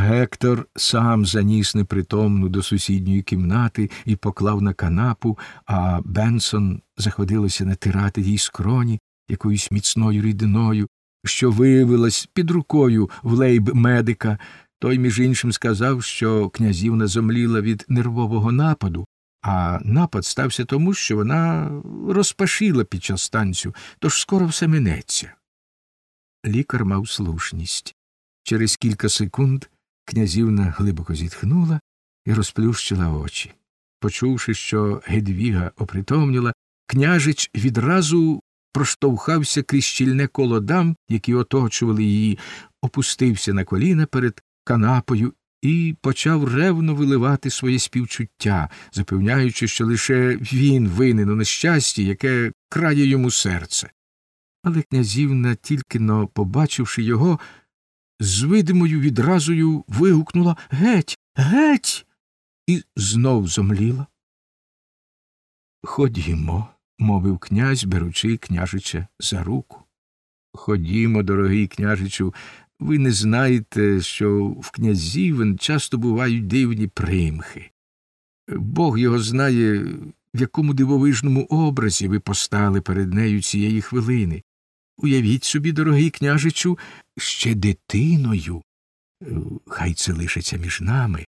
Гектор сам заніс непритомну до сусідньої кімнати і поклав на канапу, а Бенсон заходилося натирати їй скроні якоюсь міцною рідиною, що виявилась під рукою в лейб медика. Той, між іншим, сказав, що князівна зомліла від нервового нападу, а напад стався тому, що вона розпашила під час танцю, тож скоро все минеться. Лікар мав слушність. Через кілька секунд князівна глибоко зітхнула і розплющила очі. Почувши, що Гедвіга опритомніла, княжич відразу проштовхався крізь щільне коло дам, які оточували її, опустився на коліна перед канапою і почав ревно виливати своє співчуття, запевняючи, що лише він винен у нещасті, яке крає йому серце. Але князівна, тільки но побачивши його, з видимою відразою вигукнула Геть, геть. і знов зомліла. Ходімо, мовив князь, беручи княжича за руку. Ходімо, дорогий княжичу, ви не знаєте, що в князівен часто бувають дивні примхи. Бог його знає, в якому дивовижному образі ви постали перед нею цієї хвилини. Уявіть собі, дорогий княжичу, ще дитиною, хай це лишиться між нами,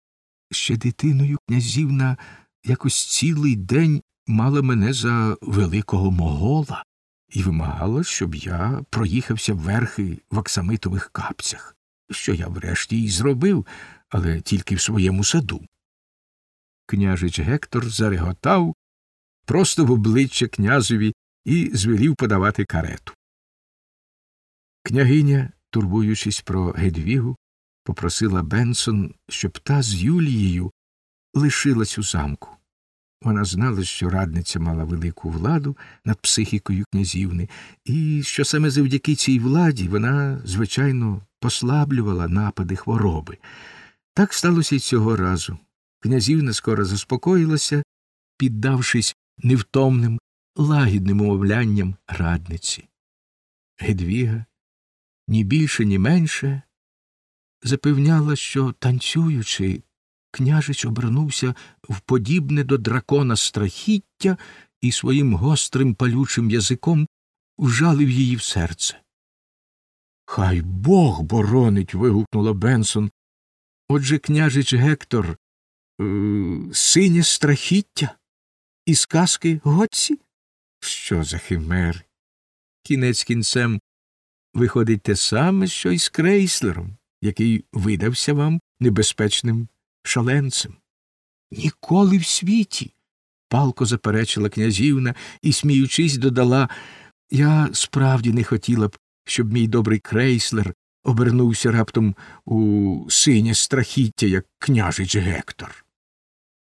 ще дитиною князівна якось цілий день мала мене за великого могола і вимагала, щоб я проїхався верхи в аксамитових капцях, що я врешті й зробив, але тільки в своєму саду. Княжич Гектор зареготав просто в обличчя князеві і звелів подавати карету. Княгиня, турбуючись про Гедвігу, попросила Бенсон, щоб та з Юлією лишилась у замку. Вона знала, що радниця мала велику владу над психікою князівни, і що саме завдяки цій владі вона, звичайно, послаблювала напади хвороби. Так сталося й цього разу. Князівна скоро заспокоїлася, піддавшись невтомним, лагідним умовлянням радниці. Гедвіга ні більше, ні менше запевняла, що, танцюючи, княжич обернувся в подібне до дракона страхіття і своїм гострим палючим язиком вжалив її в серце. Хай Бог боронить. вигукнула Бенсон. Отже, княжич Гектор, е синє страхіття і сказки Готці? Що за химери? Кінець кінцем виходить те саме, що й з крейслером, який видався вам небезпечним шаленцем. Ніколи в світі. палко заперечила князівна і, сміючись, додала Я справді не хотіла б, щоб мій добрий крейслер обернувся раптом у синє страхіття, як княжич Гектор.